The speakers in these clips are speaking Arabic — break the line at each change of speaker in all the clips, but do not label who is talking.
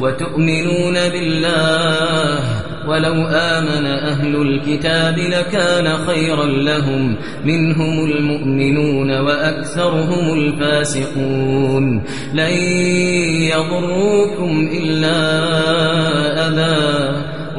وتؤمنون بالله ولو آمن أهل الكتاب لكان خيرا لهم منهم المؤمنون وأكثرهم الفاسقون لن يضروكم إلا أذى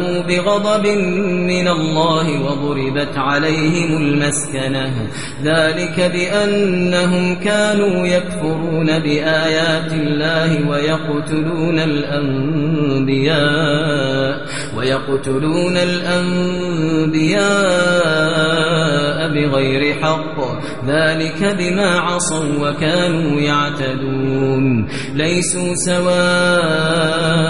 وباءوا بغضب من الله وضربت عليهم المسكنة. ذلك بأنهم كانوا يكفرون بآيات الله ويقتلون الأنبياء ويقتلون الأنبياء بغير حق. ذلك بما عصوا وكانوا يعتدون. ليسوا سواء